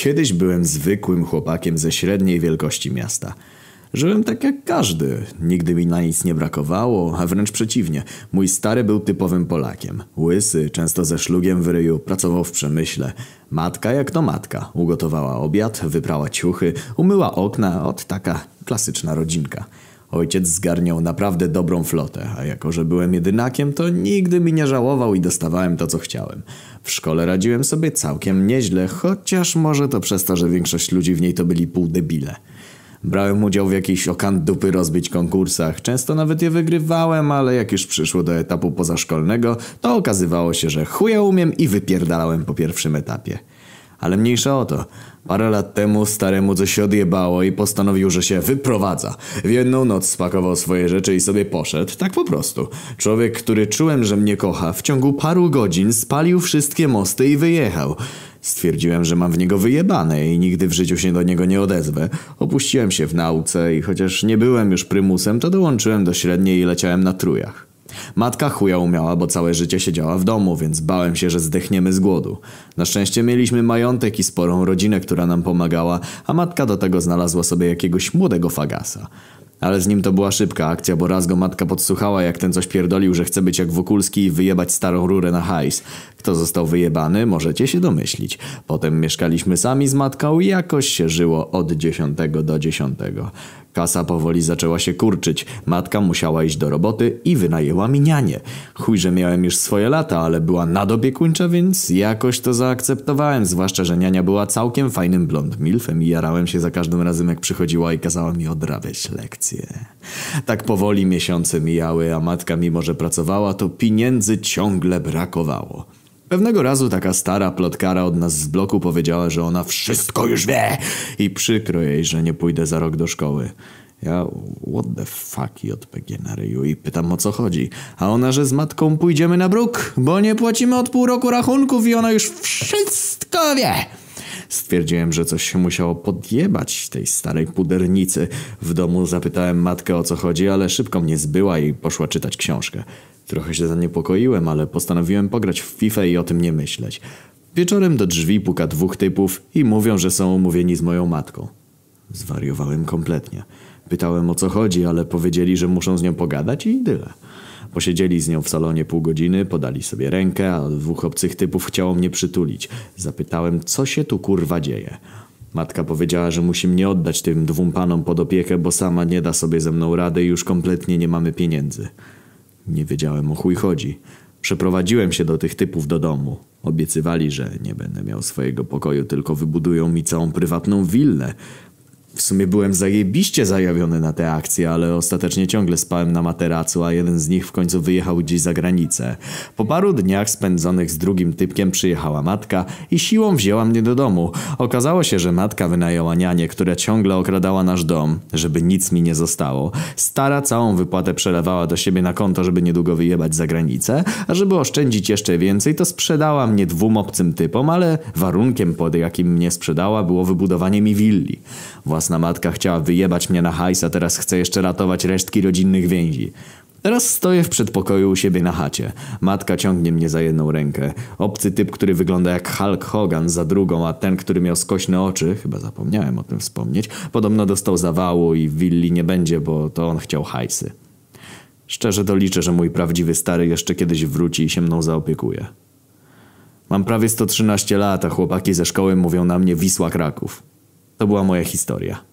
Kiedyś byłem zwykłym chłopakiem ze średniej wielkości miasta. Żyłem tak jak każdy. Nigdy mi na nic nie brakowało, a wręcz przeciwnie. Mój stary był typowym Polakiem. Łysy, często ze szlugiem w ryju, pracował w przemyśle. Matka jak to matka. Ugotowała obiad, wyprała ciuchy, umyła okna. Od taka klasyczna rodzinka. Ojciec zgarniał naprawdę dobrą flotę, a jako, że byłem jedynakiem, to nigdy mi nie żałował i dostawałem to, co chciałem. W szkole radziłem sobie całkiem nieźle, chociaż może to przez to, że większość ludzi w niej to byli pół debile. Brałem udział w jakichś okant dupy rozbić konkursach. Często nawet je wygrywałem, ale jak już przyszło do etapu pozaszkolnego, to okazywało się, że chuja umiem i wypierdalałem po pierwszym etapie. Ale mniejsza o to. Parę lat temu staremu coś się odjebało i postanowił, że się wyprowadza. W jedną noc spakował swoje rzeczy i sobie poszedł. Tak po prostu. Człowiek, który czułem, że mnie kocha, w ciągu paru godzin spalił wszystkie mosty i wyjechał. Stwierdziłem, że mam w niego wyjebane i nigdy w życiu się do niego nie odezwę. Opuściłem się w nauce i chociaż nie byłem już prymusem, to dołączyłem do średniej i leciałem na trujach. Matka chuja umiała, bo całe życie siedziała w domu, więc bałem się, że zdechniemy z głodu. Na szczęście mieliśmy majątek i sporą rodzinę, która nam pomagała, a matka do tego znalazła sobie jakiegoś młodego fagasa. Ale z nim to była szybka akcja, bo raz go matka podsłuchała, jak ten coś pierdolił, że chce być jak Wokulski i wyjebać starą rurę na hajs. Kto został wyjebany, możecie się domyślić. Potem mieszkaliśmy sami z matką i jakoś się żyło od dziesiątego do dziesiątego. Kasa powoli zaczęła się kurczyć. Matka musiała iść do roboty i wynajęła mi nianię. Chuj, że miałem już swoje lata, ale była nadopiekuńcza, więc jakoś to zaakceptowałem. Zwłaszcza, że niania była całkiem fajnym blond milfem i jarałem się za każdym razem, jak przychodziła i kazała mi odrabiać lekcje. Tak powoli miesiące mijały, a matka mimo, że pracowała, to pieniędzy ciągle brakowało. Pewnego razu taka stara plotkara od nas z bloku powiedziała, że ona wszystko już wie i przykro jej, że nie pójdę za rok do szkoły. Ja what the fuck i na ryju i pytam o co chodzi. A ona, że z matką pójdziemy na bruk, bo nie płacimy od pół roku rachunków i ona już wszystko wie. Stwierdziłem, że coś się musiało podjebać tej starej pudernicy. W domu zapytałem matkę o co chodzi, ale szybko mnie zbyła i poszła czytać książkę. Trochę się zaniepokoiłem, ale postanowiłem pograć w FIFA i o tym nie myśleć. Wieczorem do drzwi puka dwóch typów i mówią, że są umówieni z moją matką. Zwariowałem kompletnie. Pytałem o co chodzi, ale powiedzieli, że muszą z nią pogadać i tyle. Posiedzieli z nią w salonie pół godziny, podali sobie rękę, a dwóch obcych typów chciało mnie przytulić. Zapytałem, co się tu kurwa dzieje. Matka powiedziała, że musi mnie oddać tym dwóm panom pod opiekę, bo sama nie da sobie ze mną rady i już kompletnie nie mamy pieniędzy. Nie wiedziałem o chuj chodzi. Przeprowadziłem się do tych typów do domu. Obiecywali, że nie będę miał swojego pokoju, tylko wybudują mi całą prywatną willę. W sumie byłem zajebiście zajawiony na te akcje, ale ostatecznie ciągle spałem na materacu, a jeden z nich w końcu wyjechał gdzieś za granicę. Po paru dniach spędzonych z drugim typkiem przyjechała matka i siłą wzięła mnie do domu. Okazało się, że matka wynajęła nianię, która ciągle okradała nasz dom, żeby nic mi nie zostało. Stara całą wypłatę przelewała do siebie na konto, żeby niedługo wyjebać za granicę, a żeby oszczędzić jeszcze więcej, to sprzedała mnie dwóm obcym typom, ale warunkiem pod jakim mnie sprzedała było wybudowanie mi willi. Własna matka chciała wyjebać mnie na hajs, a teraz chce jeszcze ratować resztki rodzinnych więzi. Teraz stoję w przedpokoju u siebie na chacie. Matka ciągnie mnie za jedną rękę. Obcy typ, który wygląda jak Hulk Hogan za drugą, a ten, który miał skośne oczy, chyba zapomniałem o tym wspomnieć, podobno dostał zawału i willi nie będzie, bo to on chciał hajsy. Szczerze to liczę, że mój prawdziwy stary jeszcze kiedyś wróci i się mną zaopiekuje. Mam prawie 113 lat, a chłopaki ze szkoły mówią na mnie Wisła Kraków. To była moja historia.